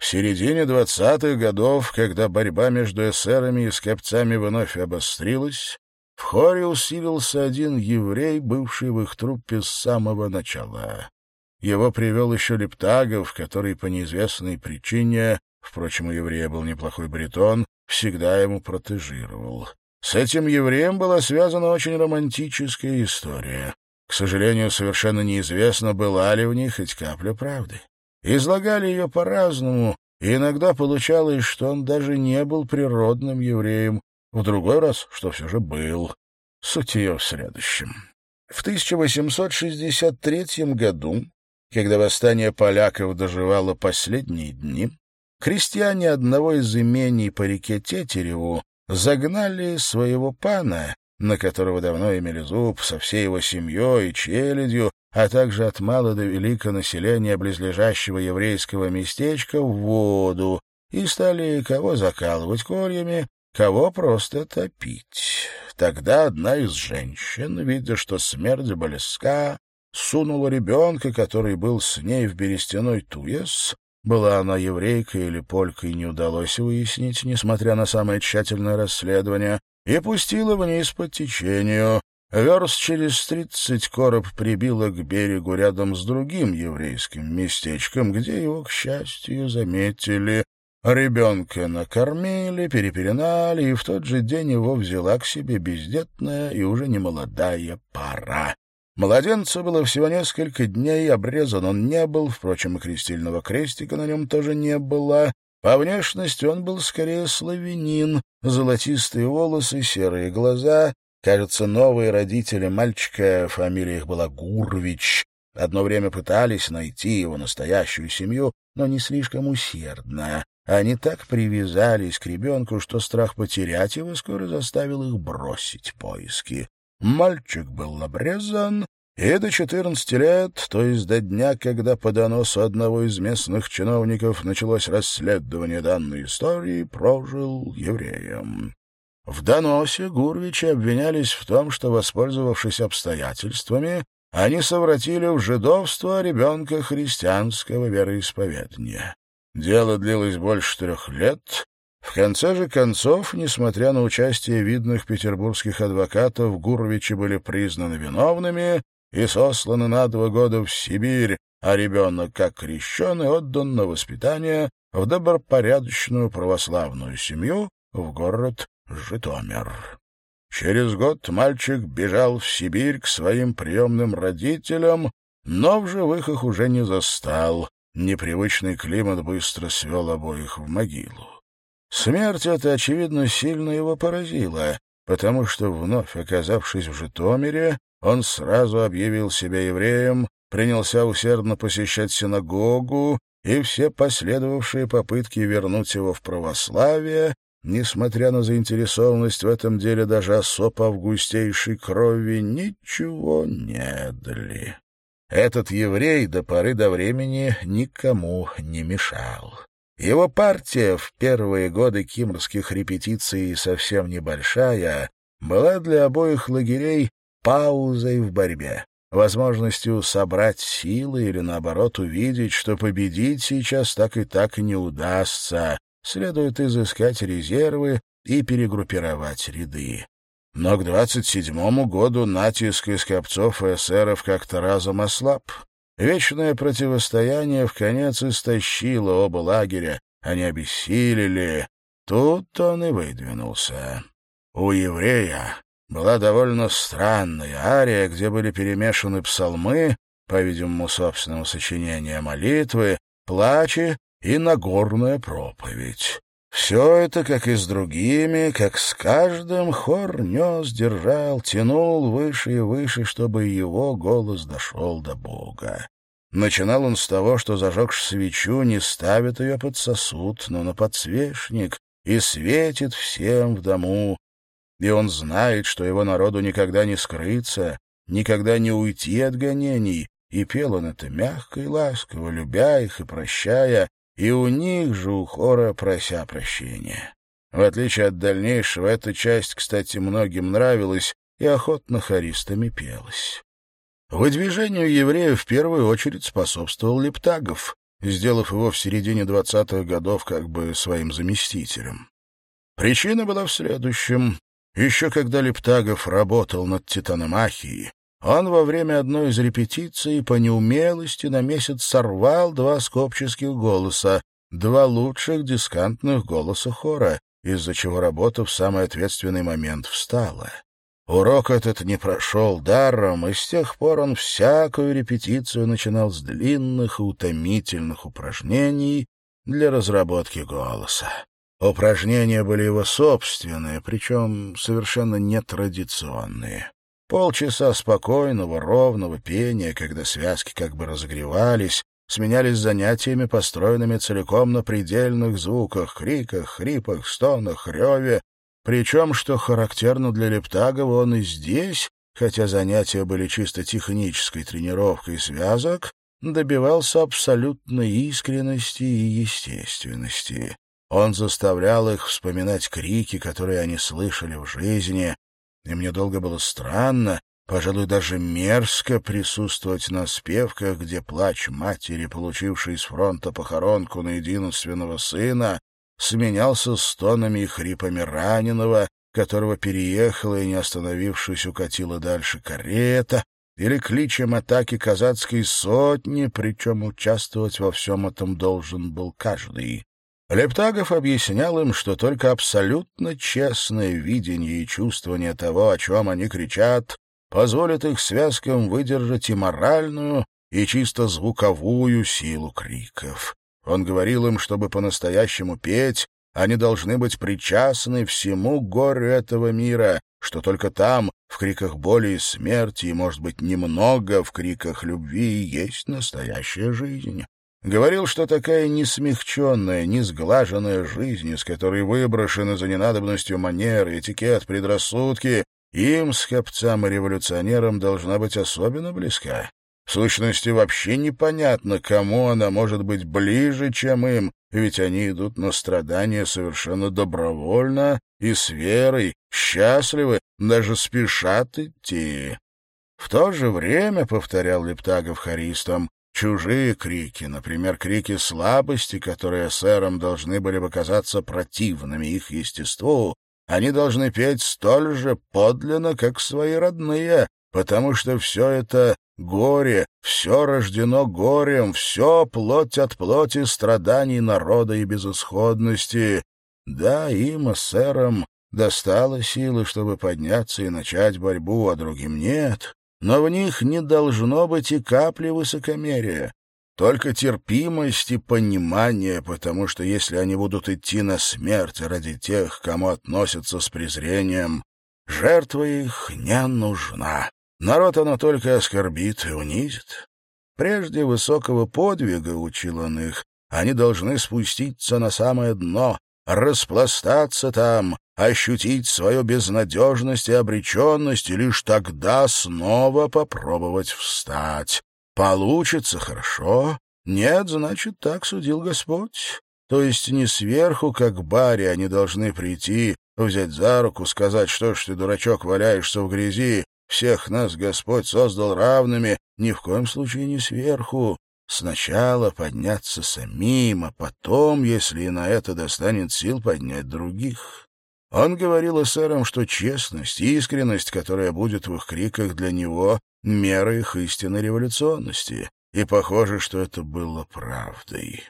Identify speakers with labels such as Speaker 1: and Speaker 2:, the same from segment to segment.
Speaker 1: В середине двадцатых годов, когда борьба между эсерами и скопцами вновь обострилась, в хоре усилился один еврей, бывший в их труппе с самого начала. Его привел еще Лептагов, который по неизвестной причине, впрочем, у еврея был неплохой баритон, всегда ему протежировал. С этим евреем была связана очень романтическая история. К сожалению, совершенно неизвестно, была ли в ней хоть капля правды. Излагали ее по-разному, и иногда получалось, что он даже не был природным евреем, в другой раз, что все же был. Суть ее в следующем. В 1863 году, когда восстание поляков доживало последние дни, крестьяне одного из имений по реке Тетереву загнали своего пана, на которого давно имели зуб, со всей его семьей и челядью, а также от мала до велика населения близлежащего еврейского местечка в воду, и стали кого закалывать кольями, кого просто топить. Тогда одна из женщин, видя, что смерть близка, сунула ребенка, который был с ней в берестяной туес, была она еврейкой или полькой, не удалось выяснить, несмотря на самое тщательное расследование, и пустила вниз по течению. Верст через тридцать короб прибила к берегу рядом с другим еврейским местечком, где его, к счастью, заметили. Ребенка накормили, перепеленали, и в тот же день его взяла к себе бездетная и уже немолодая пара. Младенцу было всего несколько дней, обрезан он не был, впрочем, и крестильного крестика на нем тоже не было. По внешности он был скорее славянин, золотистые волосы, серые глаза. Кажется, новые родители мальчика, фамилия их была Гурвич, одно время пытались найти его настоящую семью, но не слишком усердно. Они так привязались к ребенку, что страх потерять его скоро заставил их бросить поиски. Мальчик был обрезан, и до четырнадцати лет, то есть до дня, когда по доносу одного из местных чиновников началось расследование данной истории, прожил евреем. В доносе Гурвичи обвинялись в том, что, воспользовавшись обстоятельствами, они совратили в жидовство ребенка христианского вероисповедания. Дело длилось больше трех лет, в конце же концов, несмотря на участие видных петербургских адвокатов, Гуровичи были признаны виновными и сосланы на два года в Сибирь, а ребенок, как крещеный, отдан на воспитание в добропорядочную православную семью в город Житомир. Через год мальчик бежал в Сибирь к своим приемным родителям, но в живых их уже не застал. Непривычный климат быстро свел обоих в могилу. Смерть эта, очевидно, сильно его поразила, потому что, вновь оказавшись в Житомире, он сразу объявил себя евреем, принялся усердно посещать синагогу, и все последовавшие попытки вернуть его в православие, несмотря на заинтересованность в этом деле даже особ августейшей крови, ничего не дали. Этот еврей до поры до времени никому не мешал. Его партия в первые годы кимрских репетиций совсем небольшая, была для обоих лагерей паузой в борьбе, возможностью собрать силы или, наоборот, увидеть, что победить сейчас так и так не удастся, следует изыскать резервы и перегруппировать ряды. Но к двадцать седьмому году натиск из копцов и эсеров как-то разом ослаб. Вечное противостояние в конец истощило оба лагеря, они обессилели. Тут он и выдвинулся. У еврея была довольно странная ария, где были перемешаны псалмы, по-видимому, собственного сочинения молитвы, плачи и Нагорная проповедь. Все это, как и с другими, как с каждым, хор нес, держал, тянул выше и выше, чтобы его голос дошел до Бога. Начинал он с того, что, зажегши свечу, не ставит ее под сосуд, но на подсвечник, и светит всем в дому. И он знает, что его народу никогда не скрыться, никогда не уйти от гонений, и пел он это мягко и ласково, любя их и прощая, и у них же у хора прося прощения. В отличие от дальнейшего, эта часть, кстати, многим нравилась и охотно хористами пелась. Выдвижению евреев в первую очередь способствовал Лептагов. сделав его в середине двадцатых годов как бы своим заместителем. Причина была в следующем. Еще когда Лептагов работал над «Титаномахией», он во время одной из репетиций по неумелости на месяц сорвал два скопческих голоса, два лучших дискантных голоса хора, из-за чего работа в самый ответственный момент встала. Урок этот не прошел даром, и с тех пор он всякую репетицию начинал с длинных и утомительных упражнений для разработки голоса. Упражнения были его собственные, причем совершенно нетрадиционные. Полчаса спокойного, ровного пения, когда связки как бы разогревались, сменялись занятиями, построенными целиком на предельных звуках, криках, хрипах, стонах, реве, причем, что характерно для Лептагова, он и здесь, хотя занятия были чисто технической тренировкой связок, добивался абсолютной искренности и естественности. Он заставлял их вспоминать крики, которые они слышали в жизни, и мне долго было странно, пожалуй, даже мерзко присутствовать на спевках, где плач матери, получившей с фронта похоронку на единственного сына, сменялся стонами и хрипами раненого, которого переехала и, не остановившись, укатила дальше карета, или кличем атаки казацкой сотни, причем участвовать во всем этом должен был каждый. Лептагов объяснял им, что только абсолютно честное видение и чувствование того, о чем они кричат, позволит их связкам выдержать и моральную, и чисто звуковую силу криков. Он говорил им, чтобы по-настоящему петь, они должны быть причастны всему горю этого мира, что только там, в криках боли и смерти, и, может быть, немного в криках любви, есть настоящая жизнь. Говорил, что такая несмягченная, несглаженная жизнь, из которой выброшены за ненадобностью манеры, этикет, предрассудки, им, скопцам и революционерам, должна быть особенно близка. В сущности, вообще непонятно, кому она может быть ближе, чем им, ведь они идут на страдания совершенно добровольно и с верой, счастливы, даже спешат идти. В то же время, — повторял Лептагов харистам, Чужие крики, например, крики слабости, которые эсерам должны были бы казаться противными их естеству, они должны петь столь же подлинно, как свои родные, потому что все это горе, все рождено горем, все плоть от плоти страданий народа и безысходности. Да, им, эсерам, достало силы, чтобы подняться и начать борьбу, а другим нет но в них не должно быть и капли высокомерия, только терпимость и понимание, потому что если они будут идти на смерть ради тех, кому относятся с презрением, жертва их не нужна. Народ оно только оскорбит и унизит. Прежде высокого подвига, учил он их, они должны спуститься на самое дно, распластаться там, ощутить свою безнадежность и обреченность, и лишь тогда снова попробовать встать. Получится хорошо, нет, значит, так судил Господь. То есть не сверху, как баре, они должны прийти, взять за руку, сказать, что ж ты, дурачок, валяешься в грязи, всех нас Господь создал равными, ни в коем случае не сверху. Сначала подняться самим, а потом, если и на это достанет сил, поднять других. Он говорил эсерам, что честность искренность, которая будет в их криках для него, — мера их истинной революционности, и похоже, что это было правдой.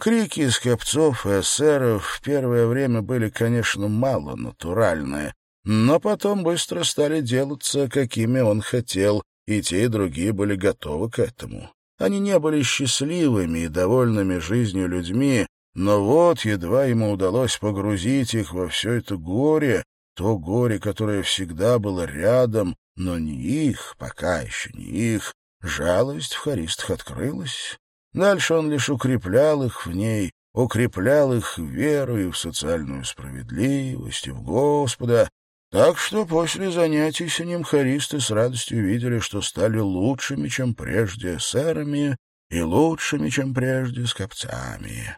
Speaker 1: Крики из копцов и эсеров в первое время были, конечно, мало натуральные, но потом быстро стали делаться, какими он хотел, и те, и другие были готовы к этому. Они не были счастливыми и довольными жизнью людьми, но вот едва ему удалось погрузить их во все это горе, то горе, которое всегда было рядом, но не их, пока еще не их, жалость в харистах открылась. Дальше он лишь укреплял их в ней, укреплял их веру и в социальную справедливость, и в Господа. Так что после занятий с ним харисты с радостью видели, что стали лучшими, чем прежде, сэрами и лучшими, чем прежде, скопцами.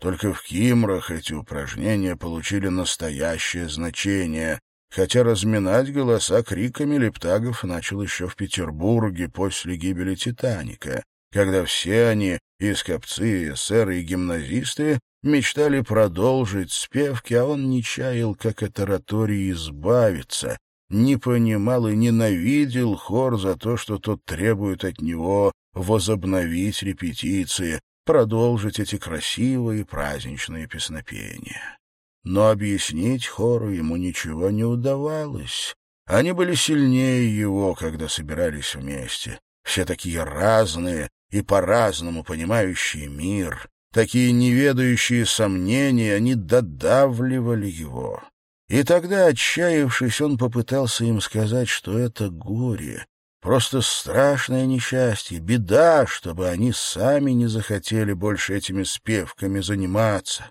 Speaker 1: Только в Кимрах эти упражнения получили настоящее значение, хотя разминать голоса криками лептагов начал еще в Петербурге после гибели «Титаника», когда все они, и скопцы, эсеры и гимназисты мечтали продолжить спевки, а он не чаял, как от оратории избавиться, не понимал и ненавидел хор за то, что тот требует от него возобновить репетиции, продолжить эти красивые праздничные песнопения. Но объяснить хору ему ничего не удавалось. Они были сильнее его, когда собирались вместе. Все такие разные и по-разному понимающие мир, такие неведающие сомнения, они додавливали его. И тогда, отчаявшись, он попытался им сказать, что это горе, просто страшное несчастье, беда, чтобы они сами не захотели больше этими спевками заниматься.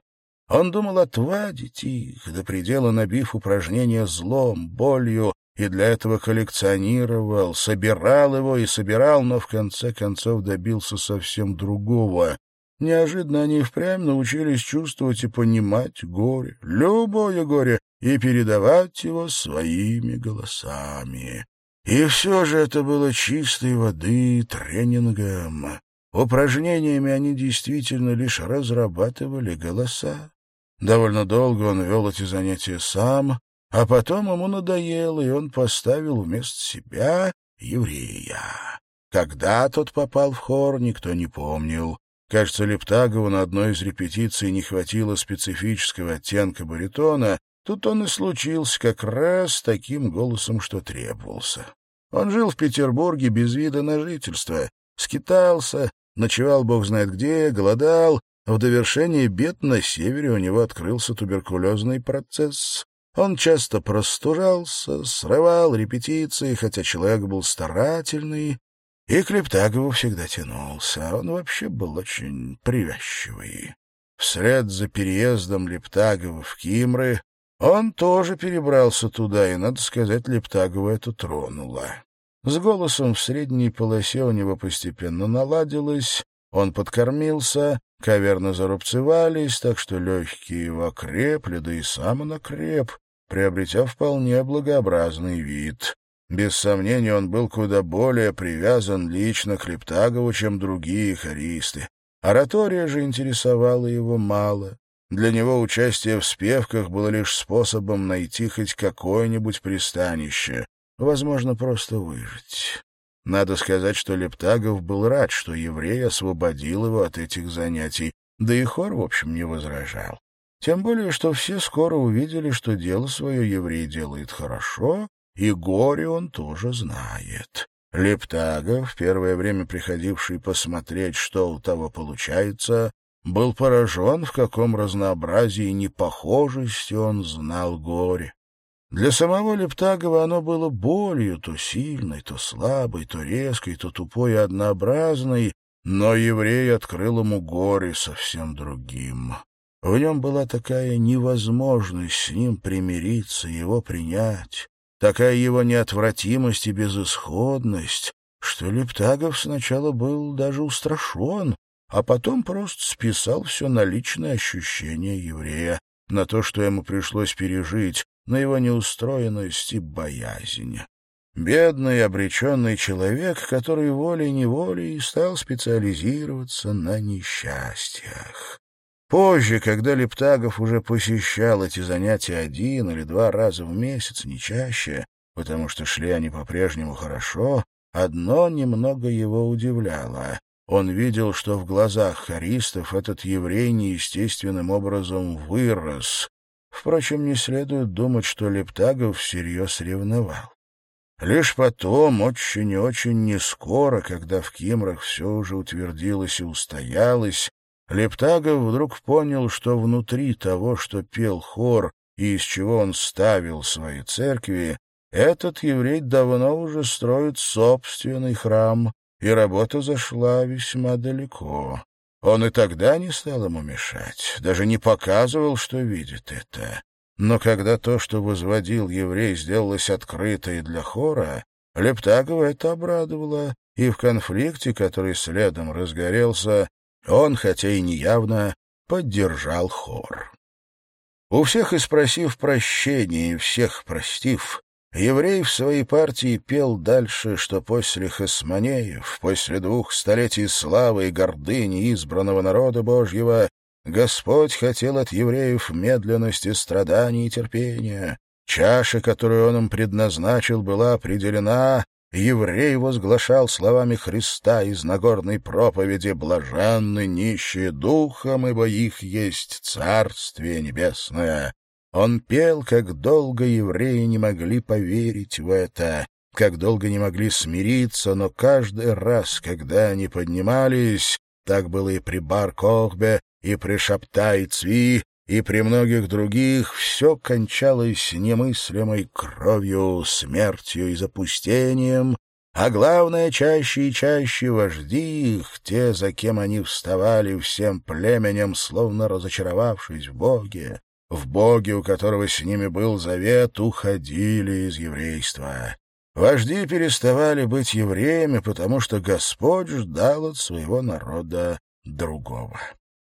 Speaker 1: Он думал отвадить их, до предела набив упражнения злом, болью, и для этого коллекционировал, собирал его и собирал, но в конце концов добился совсем другого. Неожиданно они впрямь научились чувствовать и понимать горе, любое горе, и передавать его своими голосами. И все же это было чистой воды тренингом. Упражнениями они действительно лишь разрабатывали голоса. Довольно долго он вел эти занятия сам, а потом ему надоело, и он поставил вместо себя еврея. Когда тот попал в хор, никто не помнил. Кажется, Лептагову на одной из репетиций не хватило специфического оттенка баритона, тут он и случился как раз таким голосом, что требовался. Он жил в Петербурге без вида на жительство, скитался, ночевал бог знает где, голодал, в довершение бед на севере у него открылся туберкулезный процесс. Он часто простужался, срывал репетиции, хотя человек был старательный, и к Лептагову всегда тянулся. Он вообще был очень привязчивый. Вслед за переездом Лептагова в Кимры он тоже перебрался туда, и, надо сказать, Лептагова это тронуло. С голосом в средней полосе у него постепенно наладилось, он подкормился, каверны зарубцевались, так что легкие его окрепли, да и сам он окреп, приобретя вполне благообразный вид. Без сомнения, он был куда более привязан лично к Лептагову, чем другие хористы. Оратория же интересовала его мало. Для него участие в спевках было лишь способом найти хоть какое-нибудь пристанище, возможно, просто выжить. Надо сказать, что Лептагов был рад, что еврей освободил его от этих занятий, да и хор, в общем, не возражал. Тем более, что все скоро увидели, что дело свое еврей делает хорошо, и горе он тоже знает. Лептагов, первое время приходивший посмотреть, что у того получается, был поражен, в каком разнообразии непохожести он знал горе. Для самого Лептагова оно было болью, то сильной, то слабой, то резкой, то тупой и однообразной, но еврей открыл ему горе совсем другим. В нем была такая невозможность с ним примириться, его принять, такая его неотвратимость и безысходность, что Лептагов сначала был даже устрашен, а потом просто списал все на личные ощущения еврея, на то, что ему пришлось пережить, на его неустроенность и боязнь. Бедный, обреченный человек, который волей-неволей стал специализироваться на несчастьях. Позже, когда Лептагов уже посещал эти занятия один или два раза в месяц, не чаще, потому что шли они по-прежнему хорошо, одно немного его удивляло. Он видел, что в глазах харистов этот еврей неестественным образом вырос. Впрочем, не следует думать, что Лептагов всерьез ревновал. Лишь потом, очень и очень нескоро, когда в Кимрах все уже утвердилось и устоялось, Лептагов вдруг понял, что внутри того, что пел хор и из чего он ставил свои церкви, этот еврей давно уже строит собственный храм, и работа зашла весьма далеко. Он и тогда не стал ему мешать, даже не показывал, что видит это. Но когда то, что возводил еврей, сделалось открыто для хора, Лептагова это обрадовало, и в конфликте, который следом разгорелся, он, хотя и неявно, поддержал хор. У всех и спросив прощения, и всех простив, еврей в своей партии пел дальше, что после Хасманеев, после двух столетий славы и гордыни избранного народа Божьего, Господь хотел от евреев медленности, страданий и терпения. Чаша, которую он им предназначил, была определена, еврей возглашал словами Христа из Нагорной проповеди «Блаженны нищие духом, ибо их есть Царствие Небесное». Он пел, как долго евреи не могли поверить в это, как долго не могли смириться, но каждый раз, когда они поднимались, так было и при Бар-Кохбе, и при Шаптай Цви, и при многих других, все кончалось немыслимой кровью, смертью и запустением, а главное, чаще и чаще вожди их, те, за кем они вставали всем племенем, словно разочаровавшись в Боге, в Боге, у которого с ними был завет, уходили из еврейства. Вожди переставали быть евреями, потому что Господь ждал от своего народа другого.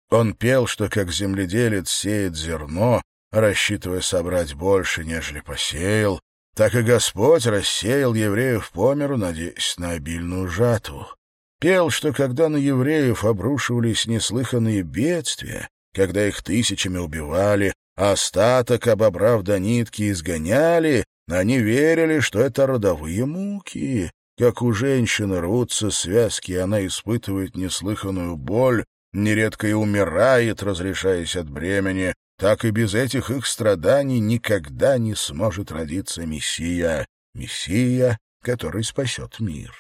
Speaker 1: Он пел, что как земледелец сеет зерно, рассчитывая собрать больше, нежели посеял, так и Господь рассеял евреев по миру, надеясь на обильную жатву. Пел, что когда на евреев обрушивались неслыханные бедствия, когда их тысячами убивали, остаток, обобрав до нитки, изгоняли, они верили, что это родовые муки. Как у женщины рвутся связки, она испытывает неслыханную боль, нередко и умирает, разрешаясь от бремени, так и без этих их страданий никогда не сможет родиться Мессия, Мессия, который спасет мир.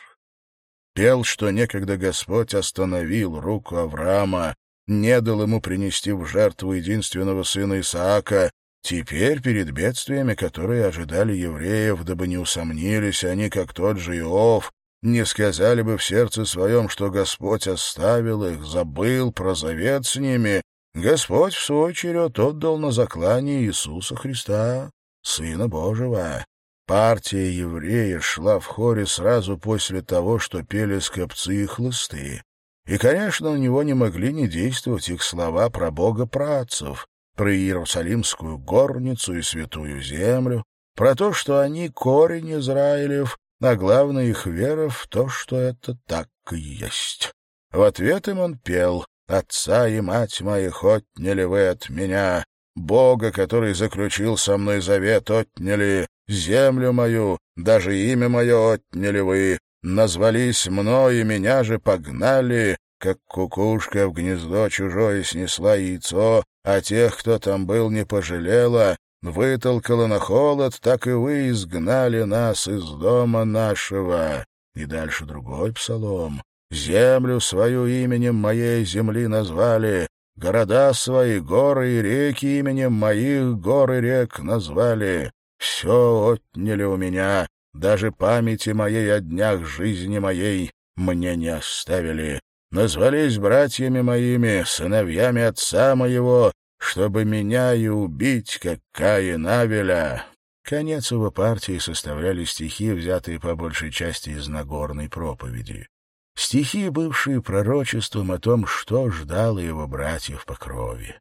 Speaker 1: Пел, что некогда Господь остановил руку Авраама, не дал ему принести в жертву единственного сына Исаака, теперь перед бедствиями, которые ожидали евреев, дабы не усомнились они, как тот же Иов, не сказали бы в сердце своем, что Господь оставил их, забыл про завет с ними, Господь в свой черед отдал на заклание Иисуса Христа, Сына Божьего. Партия еврея шла в хоре сразу после того, что пели скопцы и хлысты. И, конечно, у него не могли не действовать их слова про Бога працев, про Иерусалимскую горницу и святую землю, про то, что они корень Израилев, а главное их вера в то, что это так и есть. В ответ им он пел «Отца и мать моих отняли вы от меня, Бога, который заключил со мной завет, отняли, землю мою, даже имя мое отняли вы, назвались мной, и меня же погнали, как кукушка в гнездо чужое снесла яйцо, а тех, кто там был, не пожалела, вытолкала на холод, так и вы изгнали нас из дома нашего». И дальше другой псалом. «Землю свою именем моей земли назвали, города свои, горы и реки именем моих гор и рек назвали. Все отняли у меня, даже памяти моей о днях жизни моей мне не оставили. Назвались братьями моими, сыновьями отца моего, чтобы меня и убить, как Каин Авеля». Конец его партии составляли стихи, взятые по большей части из Нагорной проповеди. Стихи, бывшие пророчеством о том, что ждало его братьев по крови.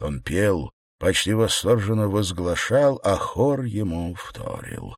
Speaker 1: Он пел, почти восторженно возглашал, а хор ему вторил.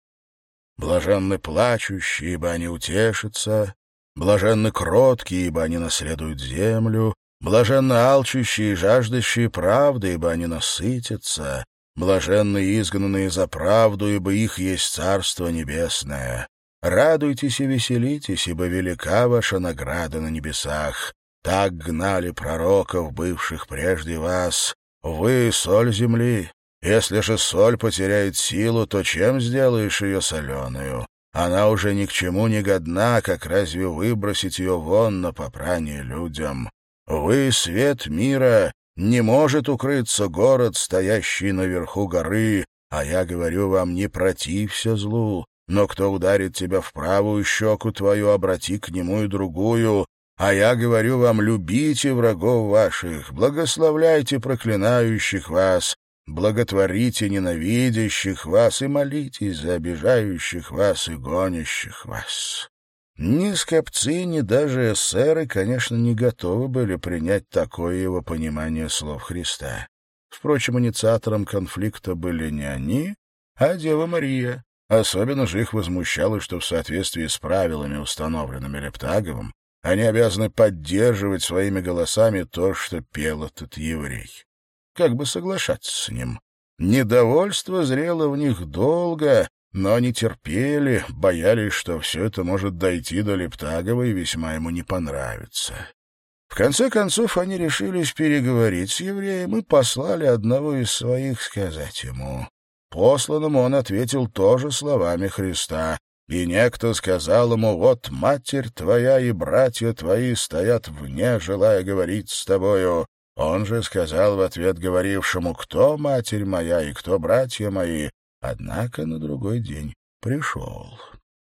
Speaker 1: Блаженны плачущие, ибо они утешатся, блаженны кроткие, ибо они наследуют землю, Блаженны алчущие и жаждущие правды, ибо они насытятся. Блаженны изгнанные за правду, ибо их есть Царство Небесное. Радуйтесь и веселитесь, ибо велика ваша награда на небесах. Так гнали пророков, бывших прежде вас. Вы — соль земли. Если же соль потеряет силу, то чем сделаешь ее соленую? Она уже ни к чему не годна, как разве выбросить ее вон на попрание людям? Вы — свет мира, не может укрыться город, стоящий наверху горы, а я говорю вам, не протився злу, но кто ударит тебя в правую щеку твою, обрати к нему и другую, а я говорю вам, любите врагов ваших, благословляйте проклинающих вас, благотворите ненавидящих вас и молитесь за обижающих вас и гонящих вас. Ни скопцы, ни даже эсеры, конечно, не готовы были принять такое его понимание слов Христа. Впрочем, инициатором конфликта были не они, а Дева Мария, Особенно же их возмущало, что в соответствии с правилами, установленными Лептаговым, они обязаны поддерживать своими голосами то, что пел этот еврей. Как бы соглашаться с ним? Недовольство зрело в них долго, но они терпели, боялись, что все это может дойти до Лептагова и весьма ему не понравится. В конце концов они решились переговорить с евреем и послали одного из своих сказать ему. Посланному он ответил тоже словами Христа. И некто сказал ему, вот матерь твоя и братья твои стоят вне, желая говорить с тобою. Он же сказал в ответ говорившему, кто матерь моя и кто братья мои. Однако на другой день пришел.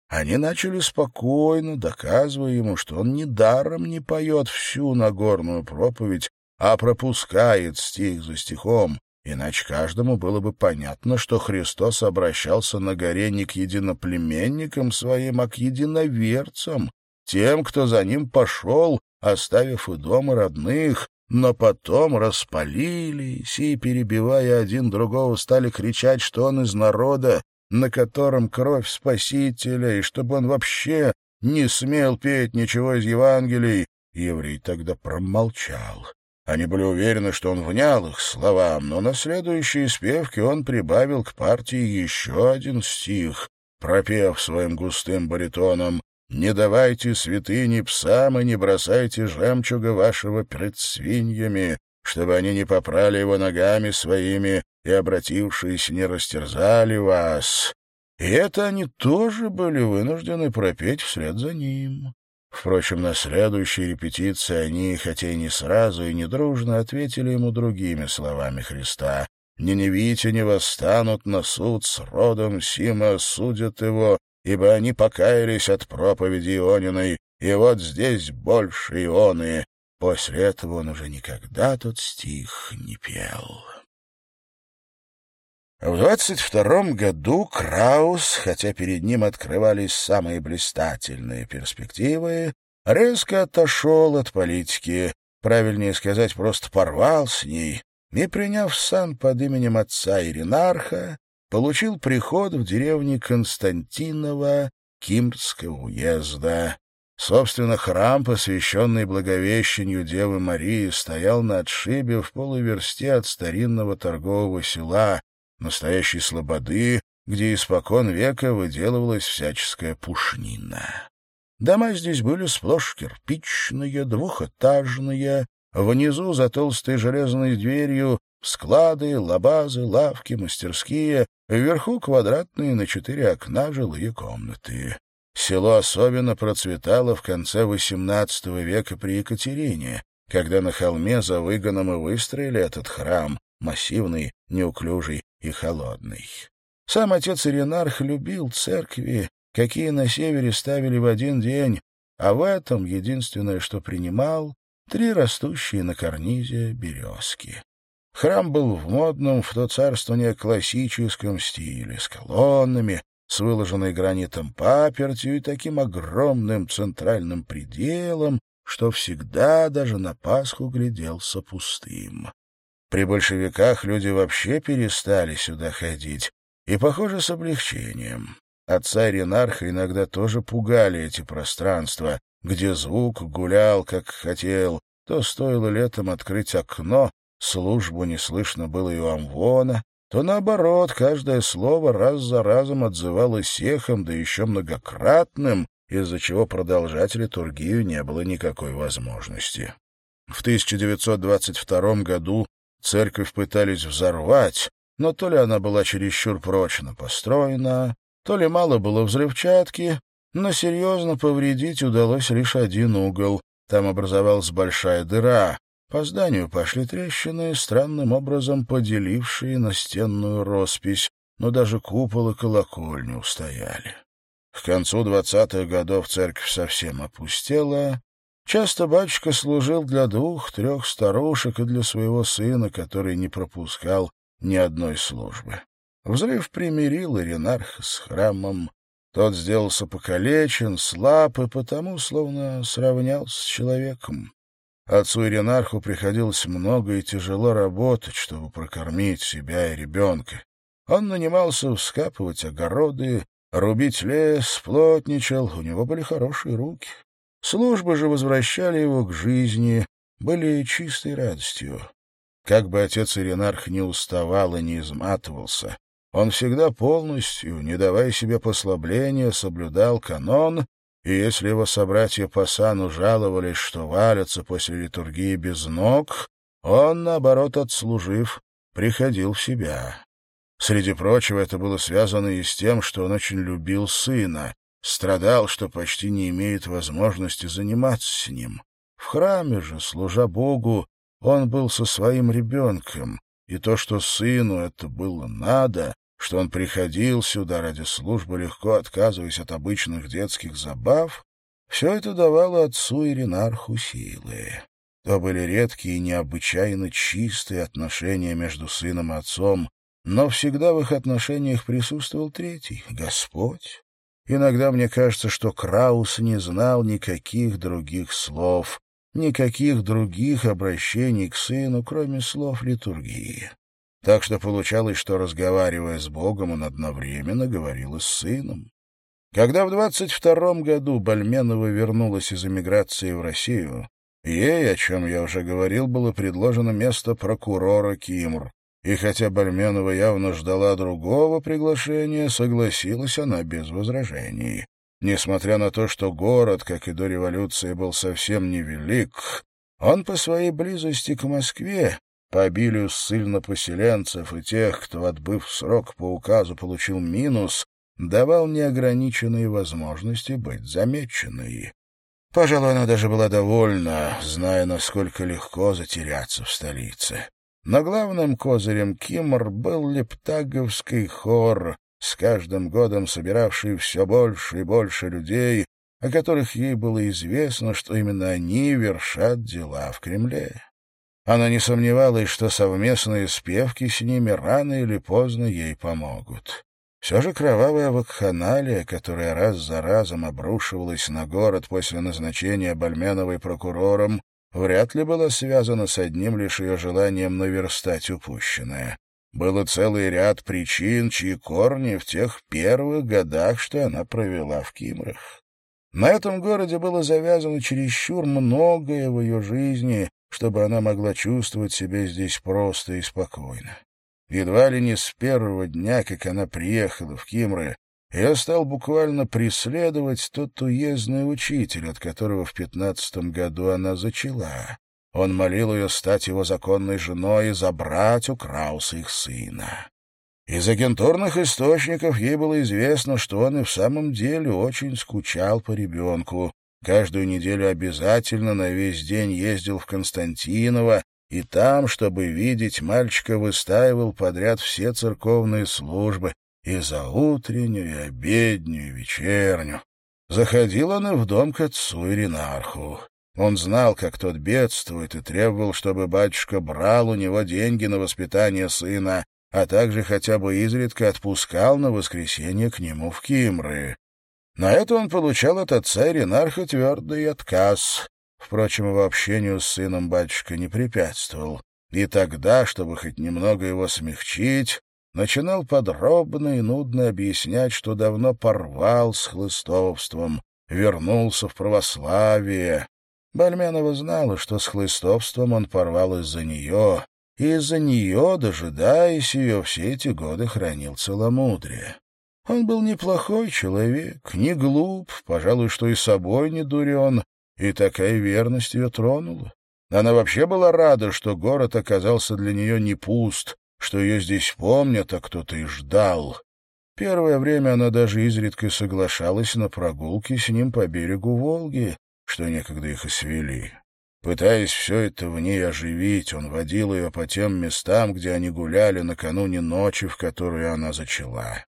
Speaker 1: Они начали спокойно, доказывая ему, что он недаром не поет всю Нагорную проповедь, а пропускает стих за стихом, иначе каждому было бы понятно, что Христос обращался на горе не к единоплеменникам своим, а к единоверцам, тем, кто за ним пошел, оставив и дом, и родных, но потом распалились и, перебивая один другого, стали кричать, что он из народа, на котором кровь Спасителя, и чтобы он вообще не смел петь ничего из Евангелий, еврей тогда промолчал. Они были уверены, что он внял их словам, но на следующей спевке он прибавил к партии еще один стих, пропев своим густым баритоном «Не давайте святыни псам и не бросайте жемчуга вашего пред свиньями, чтобы они не попрали его ногами своими и, обратившись, не растерзали вас. И это они тоже были вынуждены пропеть вслед за ним. Впрочем, на следующей репетиции они, хотя и не сразу, и не дружно, ответили ему другими словами Христа. «Неневите не восстанут на суд с родом Сима, судят его, ибо они покаялись от проповеди Иониной, и вот здесь больше Ионы». После этого он уже никогда тот стих не пел. В двадцать втором году Краус, хотя перед ним открывались самые блистательные перспективы, резко отошел от политики, правильнее сказать, просто порвал с ней, и, приняв сан под именем отца Иринарха, получил приход в деревне Константинова Кимрского уезда. Собственно, храм, посвященный Благовещению Девы Марии, стоял на отшибе в полуверсте от старинного торгового села, настоящей слободы, где испокон века выделывалась всяческая пушнина. Дома здесь были сплошь кирпичные, двухэтажные, внизу за толстой железной дверью склады, лабазы, лавки, мастерские, вверху квадратные на четыре окна жилые комнаты. Село особенно процветало в конце XVIII века при Екатерине, когда на холме за выгоном и выстроили этот храм, массивный, неуклюжий и холодный. Сам отец Иринарх любил церкви, какие на севере ставили в один день, а в этом единственное, что принимал, три растущие на карнизе березки. Храм был в модном в то царствование классическом стиле, с колоннами, с выложенной гранитом папертью и таким огромным центральным пределом, что всегда даже на Пасху гляделся пустым. При большевиках люди вообще перестали сюда ходить, и, похоже, с облегчением. Отца Ренарха иногда тоже пугали эти пространства, где звук гулял, как хотел, то стоило летом открыть окно, службу не слышно было и у амвона, то, наоборот, каждое слово раз за разом отзывалось эхом, да еще многократным, из-за чего продолжать литургию не было никакой возможности. В 1922 году Церковь пытались взорвать, но то ли она была чересчур прочно построена, то ли мало было взрывчатки, но серьезно повредить удалось лишь один угол. Там образовалась большая дыра. По зданию пошли трещины, странным образом поделившие настенную роспись, но даже купол и колокольню устояли. К концу двадцатых годов церковь совсем опустела, Часто батюшка служил для двух-трех старушек и для своего сына, который не пропускал ни одной службы. Взрыв примирил Иринарха с храмом. Тот сделался покалечен, слаб и потому словно сравнялся с человеком. Отцу Иринарху приходилось много и тяжело работать, чтобы прокормить себя и ребенка. Он нанимался вскапывать огороды, рубить лес, плотничал, у него были хорошие руки. Службы же возвращали его к жизни, были чистой радостью. Как бы отец Иринарх не уставал и не изматывался, он всегда полностью, не давая себе послабления, соблюдал канон, и если его собратья по сану жаловались, что валятся после литургии без ног, он, наоборот, отслужив, приходил в себя. Среди прочего, это было связано и с тем, что он очень любил сына, страдал, что почти не имеет возможности заниматься с ним. В храме же, служа Богу, он был со своим ребенком, и то, что сыну это было надо, что он приходил сюда ради службы, легко отказываясь от обычных детских забав, все это давало отцу Иринарху силы. То были редкие и необычайно чистые отношения между сыном и отцом, но всегда в их отношениях присутствовал третий — Господь. Иногда мне кажется, что Краус не знал никаких других слов, никаких других обращений к сыну, кроме слов литургии. Так что получалось, что, разговаривая с Богом, он одновременно говорил и с сыном. Когда в двадцать втором году Бальменова вернулась из эмиграции в Россию, ей, о чем я уже говорил, было предложено место прокурора Кимр. И хотя Бальменова явно ждала другого приглашения, согласилась она без возражений. Несмотря на то, что город, как и до революции, был совсем невелик, он по своей близости к Москве по обилию ссыльнопоселенцев и тех, кто, отбыв срок по указу, получил минус, давал неограниченные возможности быть замеченной. Пожалуй, она даже была довольна, зная, насколько легко затеряться в столице. Но главным козырем Кимр был лептаговский хор, с каждым годом собиравший все больше и больше людей, о которых ей было известно, что именно они вершат дела в Кремле. Она не сомневалась, что совместные спевки с ними рано или поздно ей помогут. Все же кровавая вакханалия, которая раз за разом обрушивалась на город после назначения Бальменовой прокурором, вряд ли была связана с одним лишь ее желанием наверстать упущенное. Было целый ряд причин, чьи корни в тех первых годах, что она провела в Кимрах. На этом городе было завязано чересчур многое в ее жизни, чтобы она могла чувствовать себя здесь просто и спокойно. Едва ли не с первого дня, как она приехала в Кимры, я стал буквально преследовать тот уездный учитель, от которого в пятнадцатом году она зачала. Он молил ее стать его законной женой и забрать у Крауса их сына. Из агентурных источников ей было известно, что он и в самом деле очень скучал по ребенку, Каждую неделю обязательно на весь день ездил в Константиново, и там, чтобы видеть мальчика, выстаивал подряд все церковные службы, и за утреннюю, и обеднюю, и вечернюю. Заходил он и в дом к отцу Иринарху. Он знал, как тот бедствует, и требовал, чтобы батюшка брал у него деньги на воспитание сына, а также хотя бы изредка отпускал на воскресенье к нему в Кимры. На это он получал от отца Иринарха твердый отказ. Впрочем, его общению с сыном батюшка не препятствовал. И тогда, чтобы хоть немного его смягчить, начинал подробно и нудно объяснять, что давно порвал с хлыстовством, вернулся в православие. Бальменова знала, что с хлыстовством он порвал из-за нее, и из-за нее, дожидаясь ее, все эти годы хранил целомудрие. Он был неплохой человек, не глуп, пожалуй, что и собой не дурен, и такая верность ее тронула. Она вообще была рада, что город оказался для нее не пуст, что ее здесь помнят, а кто-то и ждал. Первое время она даже изредка соглашалась на прогулки с ним по берегу Волги, что некогда их и свели. Пытаясь все это в ней оживить, он водил ее по тем местам, где они гуляли накануне ночи, в которую она зачала.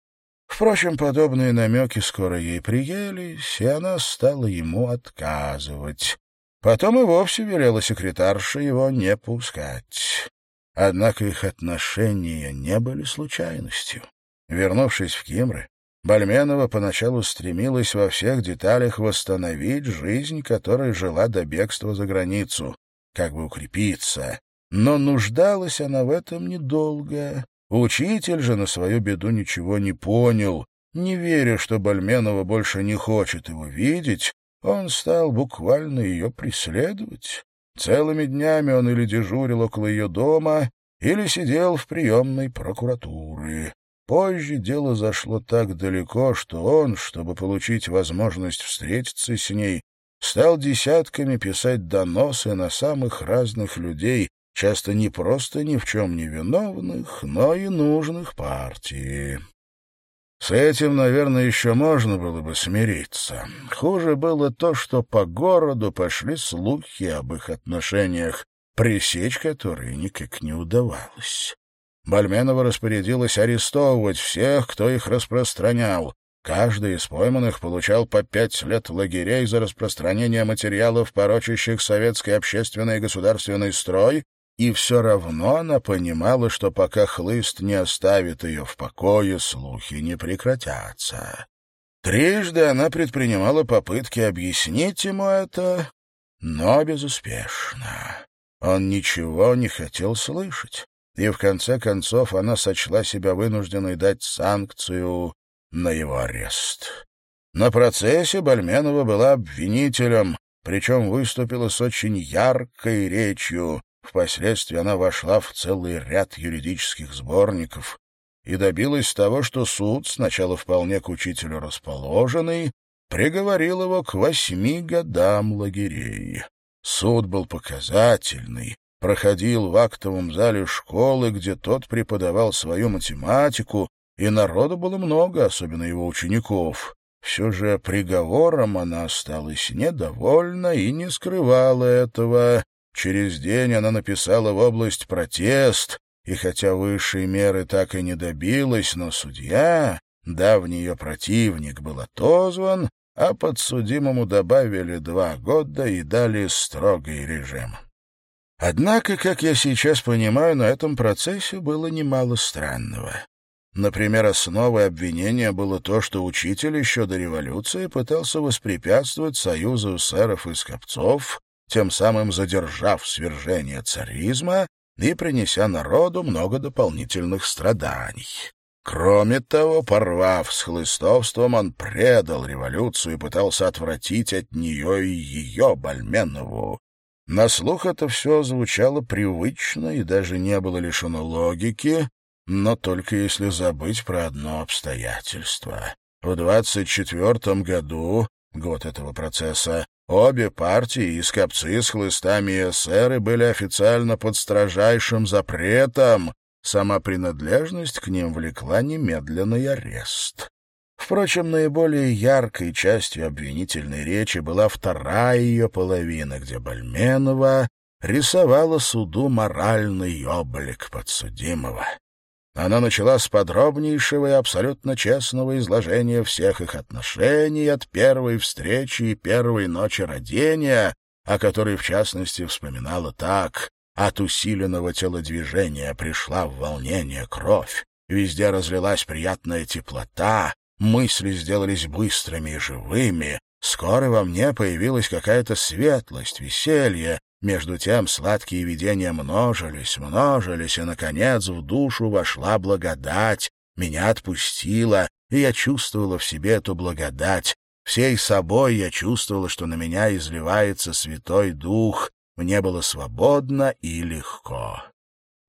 Speaker 1: Впрочем, подобные намеки скоро ей приелись, и она стала ему отказывать. Потом и вовсе велела секретарше его не пускать. Однако их отношения не были случайностью. Вернувшись в Кимры, Бальменова поначалу стремилась во всех деталях восстановить жизнь, которой жила до бегства за границу, как бы укрепиться. Но нуждалась она в этом недолго, Учитель же на свою беду ничего не понял. Не веря, что Бальменова больше не хочет его видеть, он стал буквально ее преследовать. Целыми днями он или дежурил около ее дома, или сидел в приемной прокуратуры. Позже дело зашло так далеко, что он, чтобы получить возможность встретиться с ней, стал десятками писать доносы на самых разных людей, часто не просто ни в чем не виновных, но и нужных партии. С этим, наверное, еще можно было бы смириться. Хуже было то, что по городу пошли слухи об их отношениях, пресечь которые никак не удавалось. Бальменова распорядилась арестовывать всех, кто их распространял. Каждый из пойманных получал по пять лет лагерей за распространение материалов, порочащих советский общественный и государственный строй, и все равно она понимала, что пока хлыст не оставит ее в покое, слухи не прекратятся. Трижды она предпринимала попытки объяснить ему это, но безуспешно. Он ничего не хотел слышать, и в конце концов она сочла себя вынужденной дать санкцию на его арест. На процессе Бальменова была обвинителем, причем выступила с очень яркой речью, Впоследствии она вошла в целый ряд юридических сборников и добилась того, что суд, сначала вполне к учителю расположенный, приговорил его к восьми годам лагерей. Суд был показательный, проходил в актовом зале школы, где тот преподавал свою математику, и народу было много, особенно его учеников. Все же приговором она осталась недовольна и не скрывала этого, Через день она написала в область протест, и хотя высшей меры так и не добилась, но судья, давний ее противник, был отозван, а подсудимому добавили два года и дали строгий режим. Однако, как я сейчас понимаю, на этом процессе было немало странного. Например, основой обвинения было то, что учитель еще до революции пытался воспрепятствовать союзу эсеров и скопцов, тем самым задержав свержение царизма и принеся народу много дополнительных страданий. Кроме того, порвав с хлыстовством, он предал революцию и пытался отвратить от нее и ее, Бальменову. На слух это все звучало привычно и даже не было лишено логики, но только если забыть про одно обстоятельство. В двадцать четвертом году, год этого процесса, Обе партии, и скопцы с хлыстами и эсеры, были официально под строжайшим запретом. Сама принадлежность к ним влекла немедленный арест. Впрочем, наиболее яркой частью обвинительной речи была вторая ее половина, где Бальменова рисовала суду моральный облик подсудимого. Она начала с подробнейшего и абсолютно честного изложения всех их отношений от первой встречи и первой ночи родения, о которой, в частности, вспоминала так. От усиленного телодвижения пришла в волнение кровь, везде разлилась приятная теплота, мысли сделались быстрыми и живыми, скоро во мне появилась какая-то светлость, веселье, между тем сладкие видения множились, множились, и, наконец, в душу вошла благодать, меня отпустила, и я чувствовала в себе эту благодать. Всей собой я чувствовала, что на меня изливается Святой Дух, мне было свободно и легко.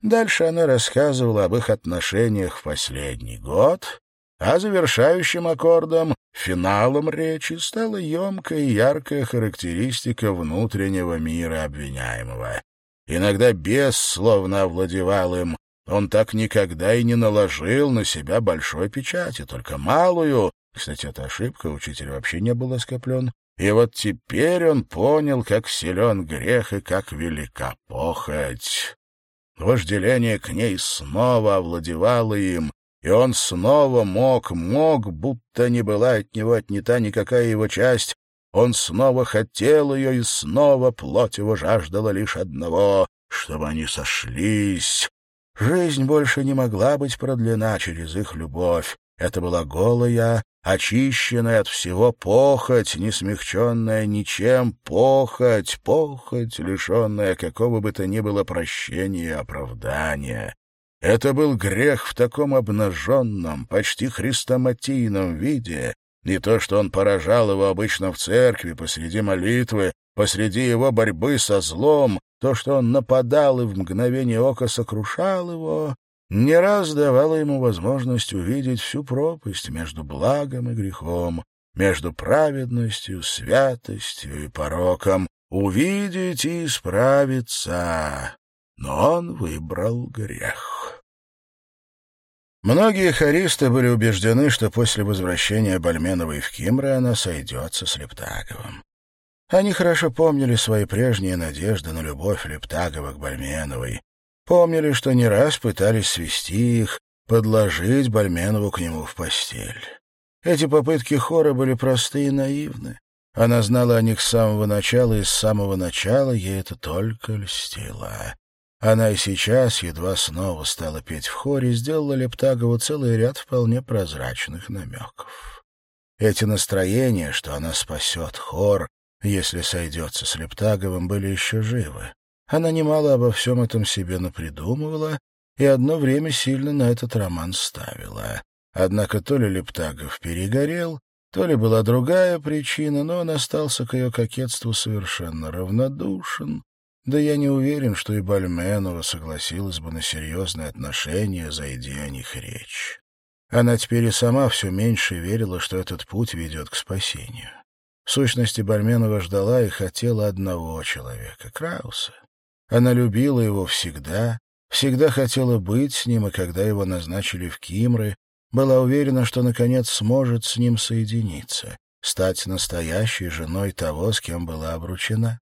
Speaker 1: Дальше она рассказывала об их отношениях в последний год, а завершающим аккордом, финалом речи, стала емкая и яркая характеристика внутреннего мира обвиняемого. Иногда бес словно овладевал им, он так никогда и не наложил на себя большой печати, только малую. Кстати, эта ошибка, учитель вообще не был оскоплен. И вот теперь он понял, как силен грех и как велика похоть. Вожделение к ней снова овладевало им, и он снова мог, мог, будто не была от него отнята никакая его часть, он снова хотел ее, и снова плоть его жаждала лишь одного, чтобы они сошлись. Жизнь больше не могла быть продлена через их любовь. Это была голая, очищенная от всего похоть, не смягченная ничем похоть, похоть, лишенная какого бы то ни было прощения и оправдания. Это был грех в таком обнаженном, почти хрестоматийном виде, и то, что он поражал его обычно в церкви, посреди молитвы, посреди его борьбы со злом, то, что он нападал и в мгновение ока сокрушал его, не раз давало ему возможность увидеть всю пропасть между благом и грехом, между праведностью, святостью и пороком, увидеть и исправиться. Но он выбрал грех. Многие хористы были убеждены, что после возвращения Бальменовой в Кимры она сойдется с Лептаговым. Они хорошо помнили свои прежние надежды на любовь Лептагова к Бальменовой, помнили, что не раз пытались свести их, подложить Бальменову к нему в постель. Эти попытки хора были простые и наивны. Она знала о них с самого начала, и с самого начала ей это только льстило. Она и сейчас, едва снова стала петь в хоре, сделала Лептагову целый ряд вполне прозрачных намеков. Эти настроения, что она спасет хор, если сойдется с Лептаговым, были еще живы. Она немало обо всем этом себе напридумывала и одно время сильно на этот роман ставила. Однако то ли Лептагов перегорел, то ли была другая причина, но он остался к ее кокетству совершенно равнодушен. Да я не уверен, что и Бальменова согласилась бы на серьезные отношения, зайди о них речь. Она теперь и сама все меньше верила, что этот путь ведет к спасению. В сущности, Бальменова ждала и хотела одного человека — Крауса. Она любила его всегда, всегда хотела быть с ним, и когда его назначили в Кимры, была уверена, что, наконец, сможет с ним соединиться, стать настоящей женой того, с кем была обручена.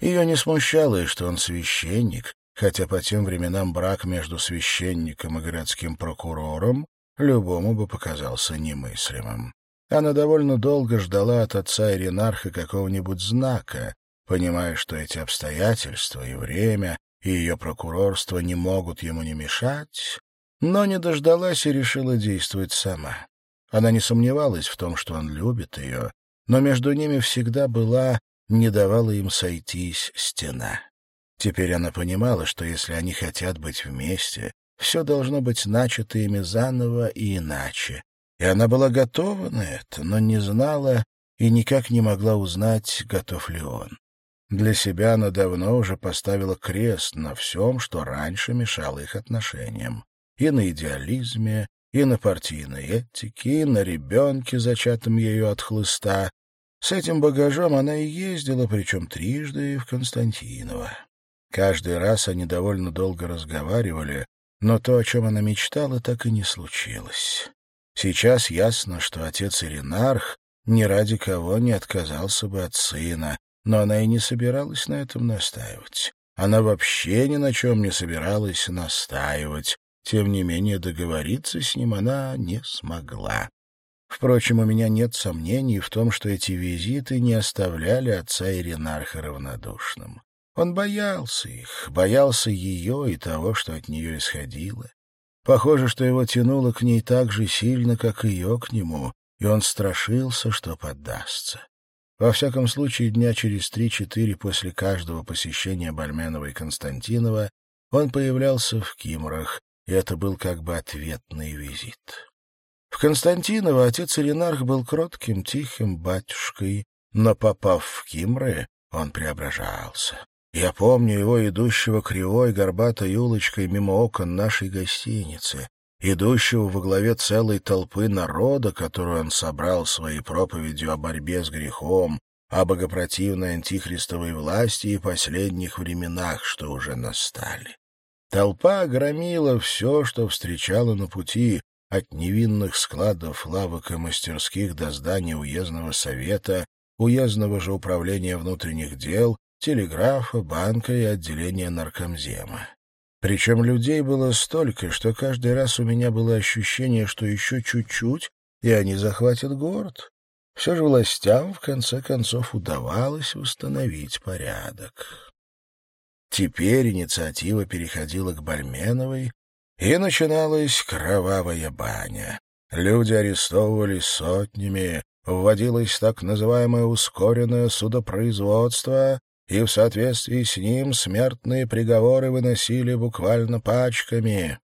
Speaker 1: Ее не смущало и что он священник, хотя по тем временам брак между священником и городским прокурором любому бы показался немыслимым. Она довольно долго ждала от отца Иринарха какого-нибудь знака, понимая, что эти обстоятельства и время, и ее прокурорство не могут ему не мешать, но не дождалась и решила действовать сама. Она не сомневалась в том, что он любит ее, но между ними всегда была, не давала им сойтись, стена. Теперь она понимала, что если они хотят быть вместе, все должно быть начато ими заново и иначе. И она была готова на это, но не знала и никак не могла узнать, готов ли он. Для себя она давно уже поставила крест на всем, что раньше мешало их отношениям и на идеализме, и на партийной этике, и на ребенке, зачатом ею от хлыста. С этим багажом она и ездила, причем трижды в Константиново. Каждый раз они довольно долго разговаривали, но то, о чем она мечтала, так и не случилось. Сейчас ясно, что отец Иринарх ни ради кого не отказался бы от сына, но она и не собиралась на этом настаивать. Она вообще ни на чем не собиралась настаивать. Тем не менее, договориться с ним она не смогла. Впрочем, у меня нет сомнений в том, что эти визиты не оставляли отца Иринарха равнодушным. Он боялся их, боялся ее и того, что от нее исходило. Похоже, что его тянуло к ней так же сильно, как ее к нему, и он страшился, что поддастся. Во всяком случае, дня через три-четыре после каждого посещения Бальменова и Константинова он появлялся в Кимрах, и это был как бы ответный визит. В Константиново отец Иринарх был кротким, тихим батюшкой, но, попав в Кимры, он преображался. Я помню его идущего кривой горбатой улочкой мимо окон нашей гостиницы, идущего во главе целой толпы народа, которую он собрал своей проповедью о борьбе с грехом, о богопротивной антихристовой власти и последних временах, что уже настали. Толпа громила все, что встречала на пути, от невинных складов, лавок и мастерских до здания уездного совета, уездного же управления внутренних дел, телеграфа, банка и отделения наркомзема. Причем людей было столько, что каждый раз у меня было ощущение, что еще чуть-чуть, и они захватят город. Все же властям, в конце концов, удавалось установить порядок. Теперь инициатива переходила к Бальменовой, и начиналась кровавая баня. Люди арестовывались сотнями, вводилось так называемое ускоренное судопроизводство, и в соответствии с ним смертные приговоры выносили буквально пачками.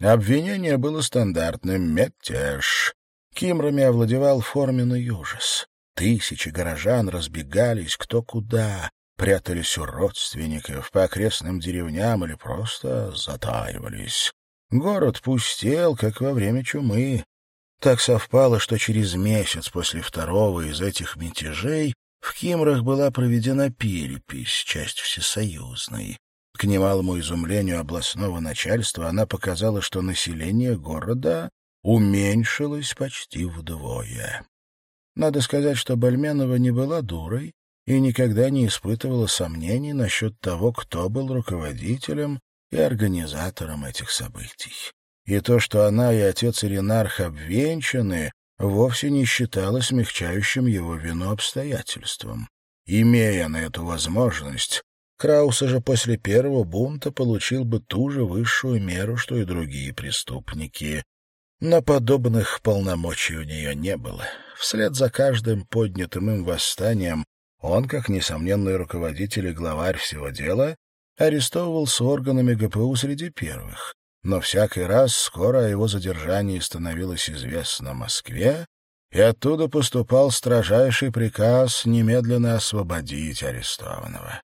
Speaker 1: Обвинение было стандартным — мятеж. Кимрами овладевал форменный ужас. Тысячи горожан разбегались кто куда, прятались у родственников, по окрестным деревням или просто затаивались. Город пустел, как во время чумы. Так совпало, что через месяц после второго из этих мятежей в Кимрах была проведена перепись, часть всесоюзной. К немалому изумлению областного начальства она показала, что население города уменьшилось почти вдвое. Надо сказать, что Бальменова не была дурой и никогда не испытывала сомнений насчет того, кто был руководителем и организатором этих событий. И то, что она и отец Иринарх обвенчаны, вовсе не считалось смягчающим его вину обстоятельством. Имея на эту возможность, Крауса же после первого бунта получил бы ту же высшую меру, что и другие преступники. Но подобных полномочий у нее не было. Вслед за каждым поднятым им восстанием он, как несомненный руководитель и главарь всего дела, арестовывался органами ГПУ среди первых. Но всякий раз скоро о его задержании становилось известно Москве, и оттуда поступал строжайший приказ немедленно освободить арестованного.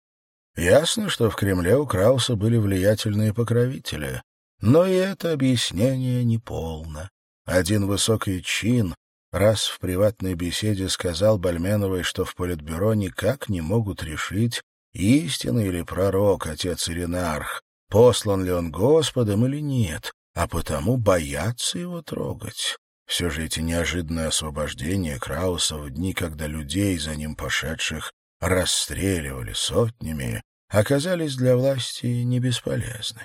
Speaker 1: Ясно, что в Кремле у Крауса были влиятельные покровители, но и это объяснение неполно. Один высокий чин раз в приватной беседе сказал Бальменовой, что в Политбюро никак не могут решить, истинный ли пророк отец Иринарх, послан ли он Господом или нет, а потому боятся его трогать. Все же эти неожиданные освобождения Крауса в дни, когда людей, за ним пошедших, расстреливали сотнями, оказались для власти не бесполезны.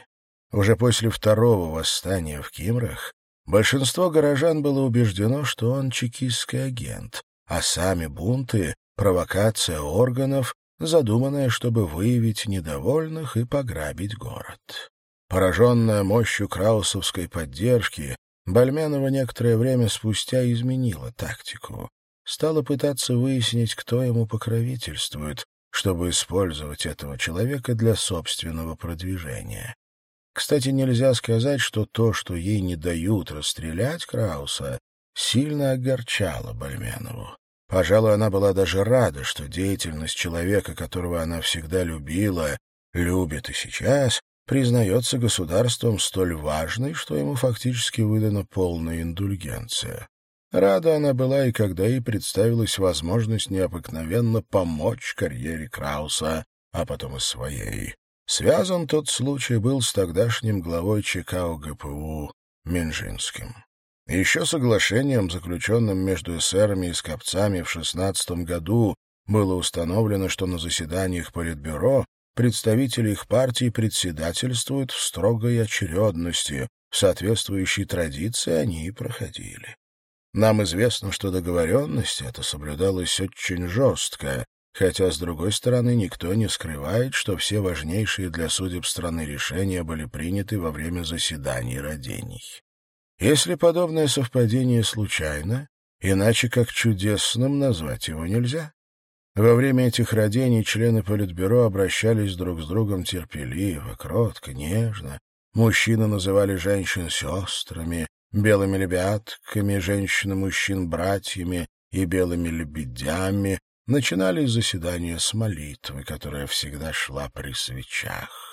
Speaker 1: Уже после второго восстания в Кимрах большинство горожан было убеждено, что он чекистский агент, а сами бунты — провокация органов, задуманная, чтобы выявить недовольных и пограбить город. Пораженная мощью краусовской поддержки, Бальменова некоторое время спустя изменила тактику. Стала пытаться выяснить, кто ему покровительствует, чтобы использовать этого человека для собственного продвижения. Кстати, нельзя сказать, что то, что ей не дают расстрелять Крауса, сильно огорчало Бальменову. Пожалуй, она была даже рада, что деятельность человека, которого она всегда любила, любит и сейчас, признается государством столь важной, что ему фактически выдана полная индульгенция. Рада она была и когда ей представилась возможность необыкновенно помочь карьере Крауса, а потом и своей. Связан тот случай был с тогдашним главой ЧК ГПУ Минжинским. Еще соглашением, заключенным между эсерами и скопцами в 16 году, было установлено, что на заседаниях Политбюро представители их партии председательствуют в строгой очередности, в соответствующей традиции они и проходили. Нам известно, что договоренность эта соблюдалась очень жестко, хотя, с другой стороны, никто не скрывает, что все важнейшие для судеб страны решения были приняты во время заседаний родений. Если подобное совпадение случайно, иначе как чудесным назвать его нельзя. Во время этих родений члены Политбюро обращались друг с другом терпеливо, кротко, нежно. Мужчины называли женщин сестрами, белыми лебятками, женщин и мужчин братьями и белыми лебедями, начинались заседания с молитвы, которая всегда шла при свечах.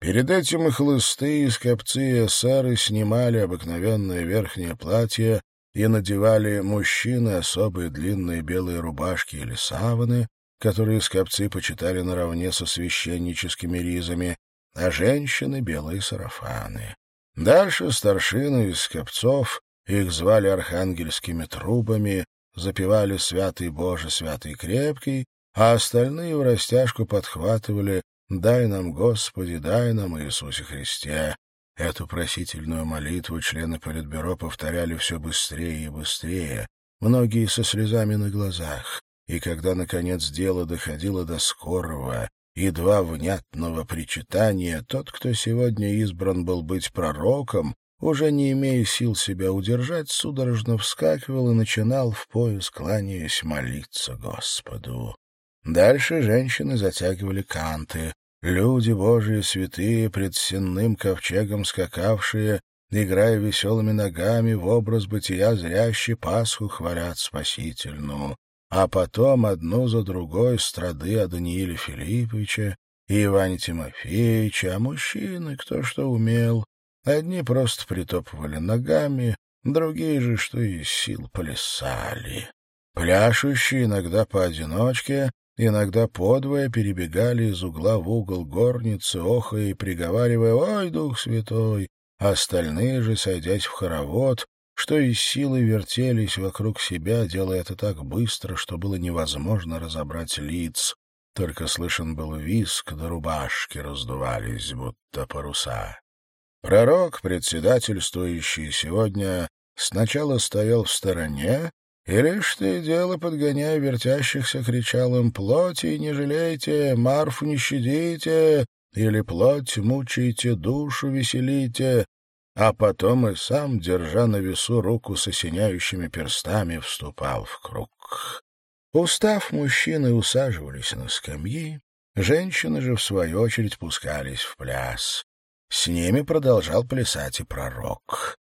Speaker 1: Перед этим и хлысты, и скопцы, и эсеры снимали обыкновенное верхнее платье и надевали мужчины особые длинные белые рубашки или саваны, которые скопцы почитали наравне со священническими ризами, а женщины — белые сарафаны. Дальше старшины из скопцов, их звали архангельскими трубами, запевали «Святый Боже, святый крепкий», а остальные в растяжку подхватывали «Дай нам, Господи, дай нам, Иисусе Христе». Эту просительную молитву члены Политбюро повторяли все быстрее и быстрее, многие со слезами на глазах. И когда, наконец, дело доходило до скорого, и два внятного причитания, тот, кто сегодня избран был быть пророком, уже не имея сил себя удержать, судорожно вскакивал и начинал в пояс, кланяясь, молиться Господу. Дальше женщины затягивали канты. Люди Божии святые, пред сенным ковчегом скакавшие, играя веселыми ногами в образ бытия зрящий Пасху хвалят спасительную. А потом одну за другой страды о Данииле Филипповиче и Иване Тимофеевиче, а мужчины кто что умел. Одни просто притопывали ногами, другие же, что из сил, плясали. Пляшущие иногда поодиночке, иногда подвое перебегали из угла в угол горницы, охая и приговаривая «Ой, Дух Святой!», остальные же, сойдясь в хоровод, что из силы вертелись вокруг себя, делая это так быстро, что было невозможно разобрать лиц. Только слышен был виск, да рубашки раздувались, будто паруса. Пророк, председательствующий сегодня, сначала стоял в стороне, и лишь ты дело, подгоняя вертящихся, кричал им «Плоти не жалейте, Марфу не щадите!» или «Плоть мучайте, душу веселите!» а потом и сам, держа на весу руку с осеняющими перстами, вступал в круг. Устав, мужчины усаживались на скамьи, женщины же, в свою очередь, пускались в пляс. С ними продолжал плясать и пророк.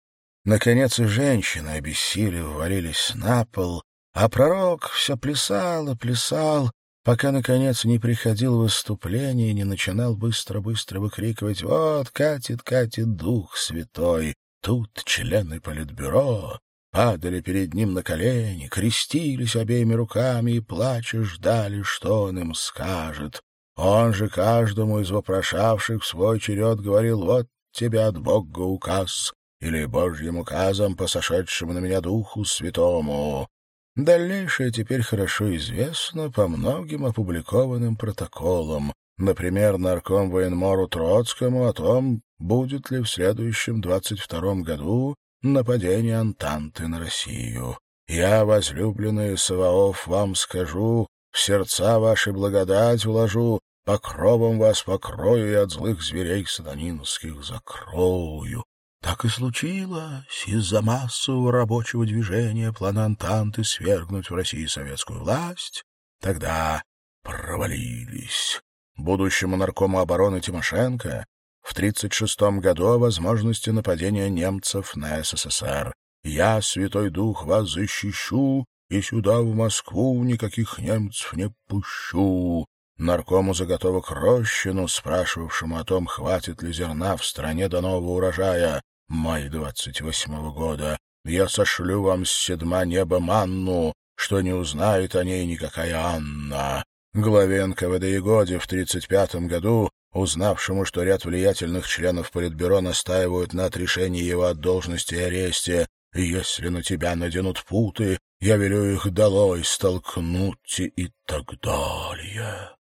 Speaker 1: Наконец и женщины, обессилев, валились на пол, а пророк все плясал и плясал, пока, наконец, не приходил выступление и не начинал быстро-быстро выкрикивать «Вот, катит, катит Дух Святой!» Тут члены Политбюро падали перед ним на колени, крестились обеими руками и, плача, ждали, что он им скажет. Он же каждому из вопрошавших в свой черед говорил «Вот тебе от Бога указ» или «Божьим указом, посошедшему на меня Духу Святому». Дальнейшее теперь хорошо известно по многим опубликованным протоколам, например, нарком военмору Троцкому о том, будет ли в следующем 22 году нападение Антанты на Россию. Я, возлюбленный Саваоф, вам скажу, в сердца ваши благодать вложу, покровом вас покрою и от злых зверей сатанинских закрою. Так и случилось из-за массового рабочего движения плана Антанты свергнуть в России советскую власть. Тогда провалились. Будущему наркому обороны Тимошенко в 1936 году о возможности нападения немцев на СССР. «Я, Святой Дух, вас защищу, и сюда, в Москву, никаких немцев не пущу наркому заготовок Рощину, спрашивавшему о том, хватит ли зерна в стране до нового урожая, май двадцать восьмого года, я сошлю вам с седьма неба манну, что не узнает о ней никакая Анна. Главе НКВД Егоде в тридцать пятом году, узнавшему, что ряд влиятельных членов Политбюро настаивают на отрешении его от должности и аресте, если на тебя наденут путы, я велю их долой столкнуть и так далее.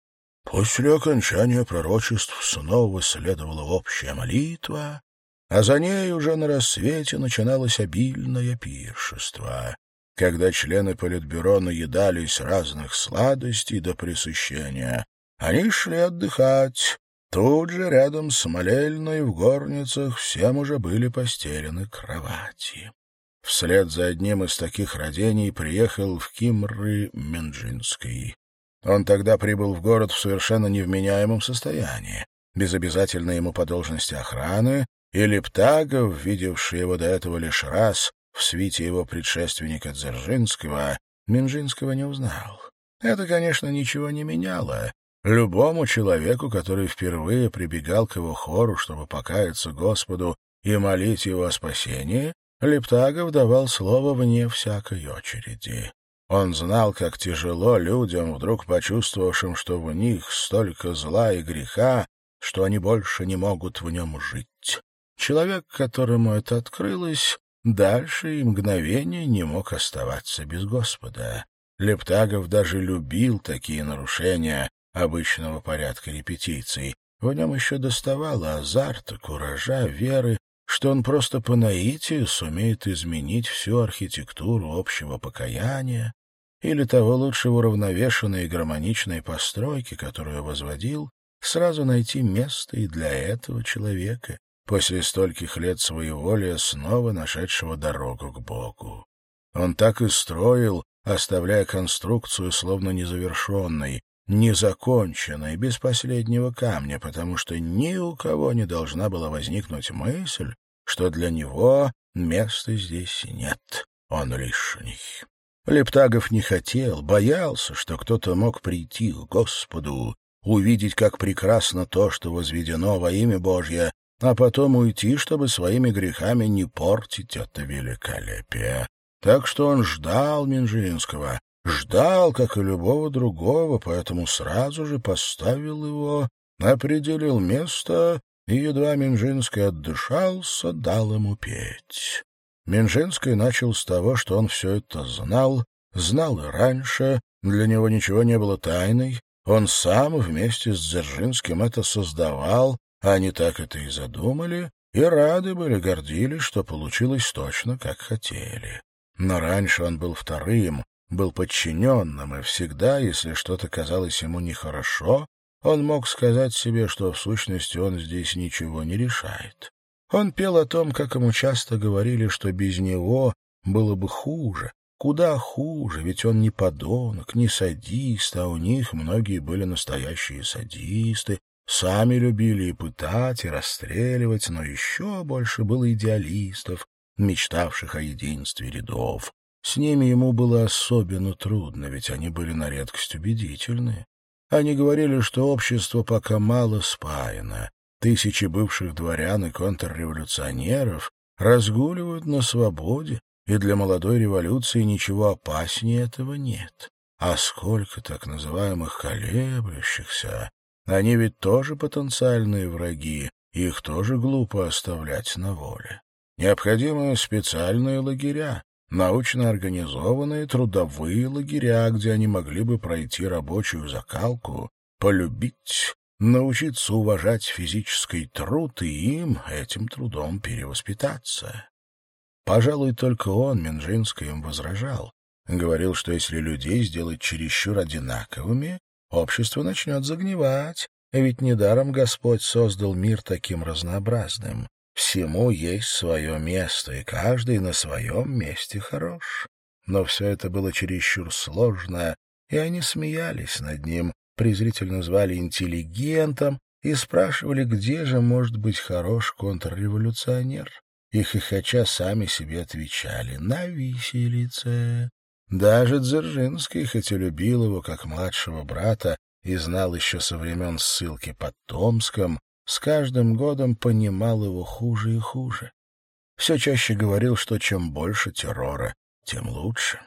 Speaker 1: После окончания пророчеств снова следовала общая молитва, а за ней уже на рассвете начиналось обильное пиршество, когда члены Политбюро наедались разных сладостей до пресыщения. Они шли отдыхать. Тут же, рядом с молельной в горницах, всем уже были постелены кровати. Вслед за одним из таких родений приехал в Кимры Менджинский. Он тогда прибыл в город в совершенно невменяемом состоянии, без обязательной ему по должности охраны, и Лептагов, видевший его до этого лишь раз в свите его предшественника Дзержинского, Минжинского не узнал. Это, конечно, ничего не меняло. Любому человеку, который впервые прибегал к его хору, чтобы покаяться Господу и молить его о спасении, Лептагов давал слово вне всякой очереди. Он знал, как тяжело людям, вдруг почувствовавшим, что в них столько зла и греха, что они больше не могут в нем жить. Человек, которому это открылось, дальше и мгновения не мог оставаться без Господа. Лептагов даже любил такие нарушения обычного порядка репетиций. В нем еще доставало азарта, куража, веры, что он просто по наитию сумеет изменить всю архитектуру общего покаяния или того лучше уравновешенной и гармоничной постройки, которую возводил, сразу найти место и для этого человека, после стольких лет своеволия, снова нашедшего дорогу к Богу. Он так и строил, оставляя конструкцию словно незавершенной, незаконченной, без последнего камня, потому что ни у кого не должна была возникнуть мысль, что для него места здесь нет, он лишний. Лептагов не хотел, боялся, что кто-то мог прийти к Господу, увидеть, как прекрасно то, что возведено во имя Божье, а потом уйти, чтобы своими грехами не портить это великолепие. Так что он ждал Минжинского, ждал, как и любого другого, поэтому сразу же поставил его, определил место и, едва Минжинский отдышался, дал ему петь. Минжинский начал с того, что он все это знал, знал и раньше, для него ничего не было тайной, он сам вместе с Дзержинским это создавал, они так это и задумали, и рады были, гордились, что получилось точно, как хотели. Но раньше он был вторым, был подчиненным, и всегда, если что-то казалось ему нехорошо, он мог сказать себе, что в сущности он здесь ничего не решает. Он пел о том, как ему часто говорили, что без него было бы хуже, Куда хуже, ведь он не подонок, не садист, а у них многие были настоящие садисты, сами любили и пытать, и расстреливать, но еще больше было идеалистов, мечтавших о единстве рядов. С ними ему было особенно трудно, ведь они были на редкость убедительны. Они говорили, что общество пока мало спаяно. Тысячи бывших дворян и контрреволюционеров разгуливают на свободе, и для молодой революции ничего опаснее этого нет. А сколько так называемых колеблющихся? Они ведь тоже потенциальные враги, их тоже глупо оставлять на воле. Необходимы специальные лагеря, научно организованные трудовые лагеря, где они могли бы пройти рабочую закалку, полюбить, научиться уважать физический труд и им этим трудом перевоспитаться. Пожалуй, только он, Минжинский, им возражал. Говорил, что если людей сделать чересчур одинаковыми, общество начнет загнивать, ведь недаром Господь создал мир таким разнообразным. Всему есть свое место, и каждый на своем месте хорош. Но все это было чересчур сложно, и они смеялись над ним, презрительно звали интеллигентом и спрашивали, где же может быть хорош контрреволюционер и хохоча сами себе отвечали «на виселице». Даже Дзержинский, хоть и любил его как младшего брата и знал еще со времен ссылки под Томском, с каждым годом понимал его хуже и хуже. Все чаще говорил, что чем больше террора, тем лучше.